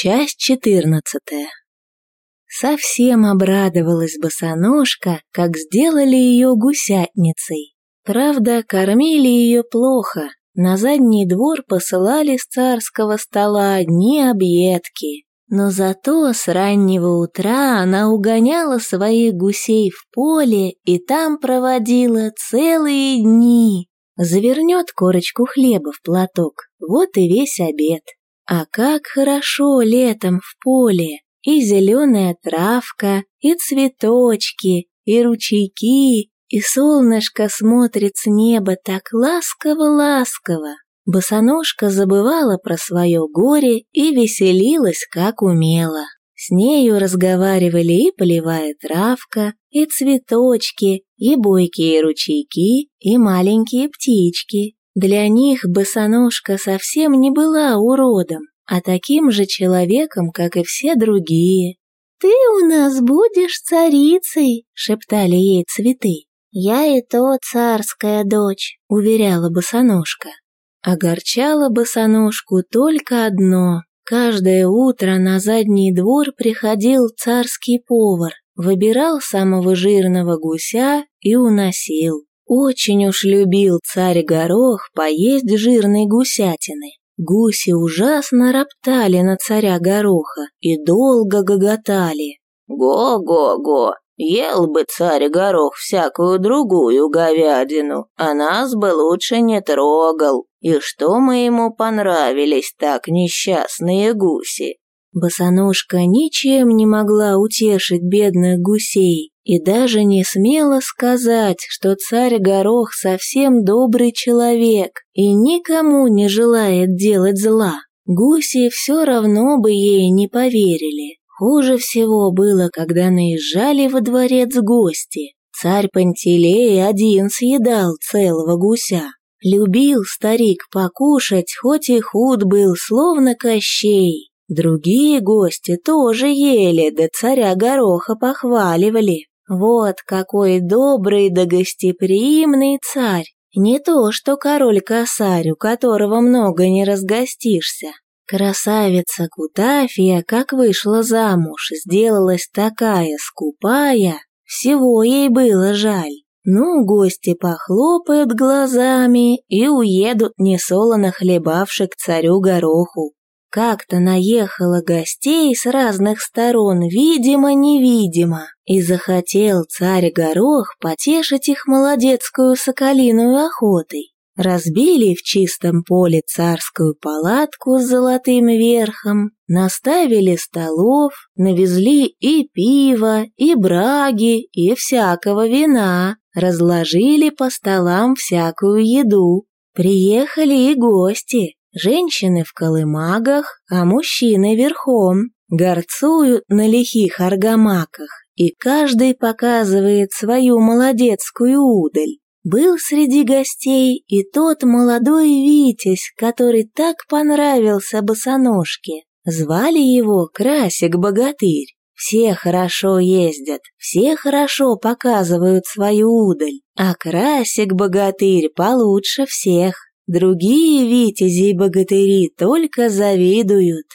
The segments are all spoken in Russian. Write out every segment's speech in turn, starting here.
Часть четырнадцатая. Совсем обрадовалась босоножка, как сделали ее гусятницей. Правда, кормили ее плохо. На задний двор посылали с царского стола одни объедки. Но зато с раннего утра она угоняла своих гусей в поле и там проводила целые дни. Завернет корочку хлеба в платок, вот и весь обед. А как хорошо летом в поле! И зеленая травка, и цветочки, и ручейки, и солнышко смотрит с неба так ласково-ласково. Босоножка забывала про свое горе и веселилась, как умела. С нею разговаривали и полевая травка, и цветочки, и бойкие ручейки, и маленькие птички. Для них босоножка совсем не была уродом, а таким же человеком, как и все другие. «Ты у нас будешь царицей», — шептали ей цветы. «Я и то царская дочь», — уверяла босоножка. Огорчало босоножку только одно. Каждое утро на задний двор приходил царский повар, выбирал самого жирного гуся и уносил. Очень уж любил царь Горох поесть жирной гусятины. Гуси ужасно роптали на царя Гороха и долго гоготали. «Го-го-го! Ел бы царь Горох всякую другую говядину, а нас бы лучше не трогал. И что мы ему понравились так несчастные гуси?» Босоножка ничем не могла утешить бедных гусей и даже не смела сказать, что царь Горох совсем добрый человек и никому не желает делать зла. Гуси все равно бы ей не поверили. Хуже всего было, когда наезжали во дворец гости. Царь Пантелей один съедал целого гуся. Любил старик покушать, хоть и худ был, словно Кощей. Другие гости тоже ели, да царя Гороха похваливали. Вот какой добрый да гостеприимный царь. Не то, что король-косарь, у которого много не разгостишься. Красавица Кутафия, как вышла замуж, сделалась такая скупая, всего ей было жаль. Ну, гости похлопают глазами и уедут несолоно хлебавши к царю Гороху. Как-то наехало гостей с разных сторон, видимо-невидимо, и захотел царь Горох потешить их молодецкую соколиную охотой. Разбили в чистом поле царскую палатку с золотым верхом, наставили столов, навезли и пиво, и браги, и всякого вина, разложили по столам всякую еду. Приехали и гости, Женщины в колымагах, а мужчины верхом, горцуют на лихих аргамаках, и каждый показывает свою молодецкую удаль. Был среди гостей и тот молодой Витязь, который так понравился босоножке. Звали его Красик-богатырь. Все хорошо ездят, все хорошо показывают свою удаль, а Красик-богатырь получше всех. Другие витязи и богатыри только завидуют.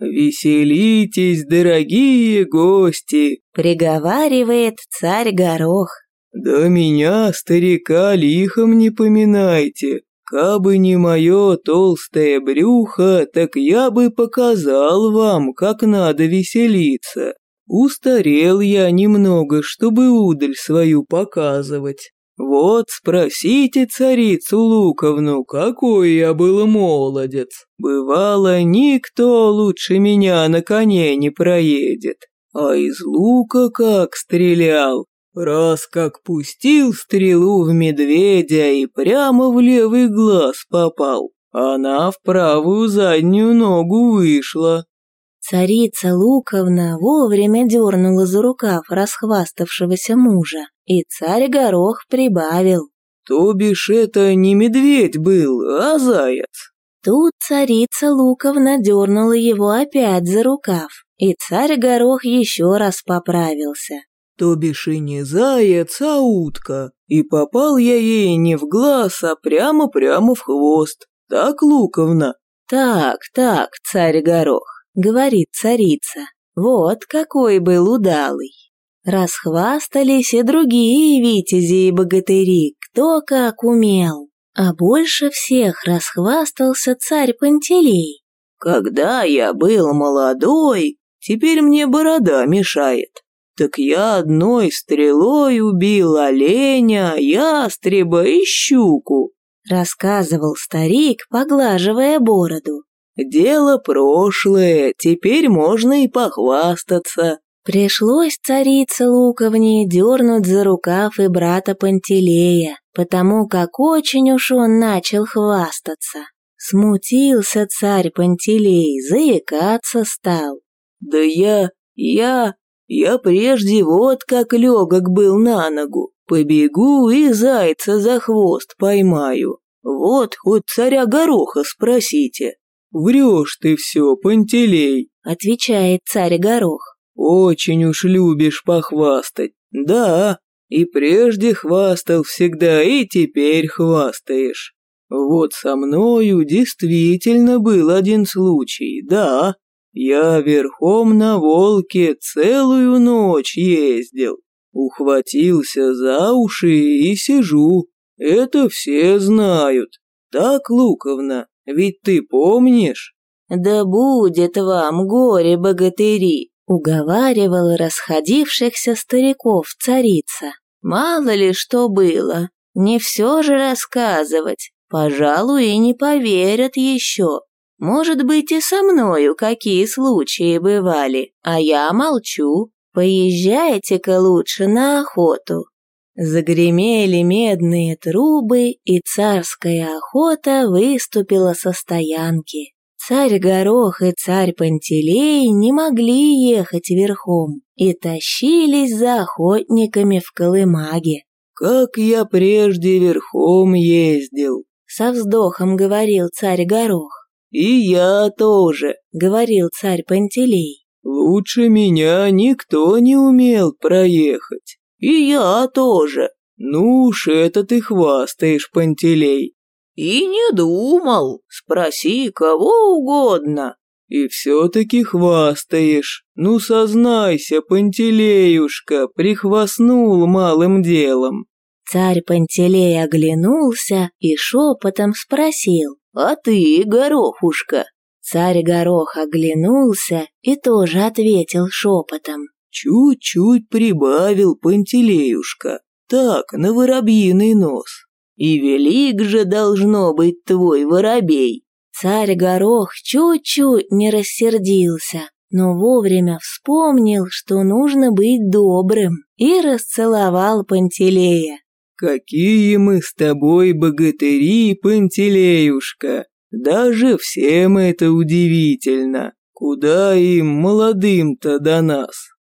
«Веселитесь, дорогие гости!» — приговаривает царь Горох. «Да меня, старика, лихом не поминайте. Кабы не мое толстое брюхо, так я бы показал вам, как надо веселиться. Устарел я немного, чтобы удаль свою показывать. «Вот спросите царицу Луковну, какой я был молодец. Бывало, никто лучше меня на коне не проедет. А из лука как стрелял. Раз как пустил стрелу в медведя и прямо в левый глаз попал. Она в правую заднюю ногу вышла. Царица Луковна вовремя дернула за рукав расхваставшегося мужа, и царь Горох прибавил. «То бишь это не медведь был, а заяц». Тут царица Луковна дернула его опять за рукав, и царь Горох еще раз поправился. «То бишь и не заяц, а утка, и попал я ей не в глаз, а прямо-прямо в хвост. Так, Луковна?» «Так, так, царь Горох, говорит царица. Вот какой был удалый. Расхвастались и другие витязи и богатыри, кто как умел. А больше всех расхвастался царь Пантелей. «Когда я был молодой, теперь мне борода мешает. Так я одной стрелой убил оленя, ястреба и щуку», рассказывал старик, поглаживая бороду. «Дело прошлое, теперь можно и похвастаться». Пришлось царице Луковне дернуть за рукав и брата Пантелея, потому как очень уж он начал хвастаться. Смутился царь Пантелей, заикаться стал. «Да я, я, я прежде вот как легок был на ногу. Побегу и зайца за хвост поймаю. Вот хоть царя Гороха спросите». «Врешь ты все, Пантелей», — отвечает царь Горох. «Очень уж любишь похвастать. Да, и прежде хвастал всегда, и теперь хвастаешь. Вот со мною действительно был один случай, да. Я верхом на волке целую ночь ездил. Ухватился за уши и сижу. Это все знают. Так, Луковна, ведь ты помнишь? Да будет вам горе, богатыри, уговаривал расходившихся стариков царица. Мало ли что было, не все же рассказывать, пожалуй, и не поверят еще. Может быть, и со мною какие случаи бывали, а я молчу. Поезжайте-ка лучше на охоту. Загремели медные трубы, и царская охота выступила со стоянки. Царь Горох и царь Пантелей не могли ехать верхом и тащились за охотниками в колымаге. «Как я прежде верхом ездил!» — со вздохом говорил царь Горох. «И я тоже!» — говорил царь Пантелей. «Лучше меня никто не умел проехать. И я тоже!» «Ну уж это ты хвастаешь, Пантелей!» «И не думал. Спроси кого угодно». «И все-таки хвастаешь. Ну, сознайся, Пантелеюшка, прихвастнул малым делом». Царь Пантелей оглянулся и шепотом спросил. «А ты, Горохушка?» Царь Горох оглянулся и тоже ответил шепотом. «Чуть-чуть прибавил Пантелеюшка. Так, на воробьиный нос». И велик же должно быть твой воробей. Царь Горох чуть-чуть не рассердился, но вовремя вспомнил, что нужно быть добрым, и расцеловал Пантелея. «Какие мы с тобой богатыри, Пантелеюшка! Даже всем это удивительно! Куда им, молодым-то, до нас?»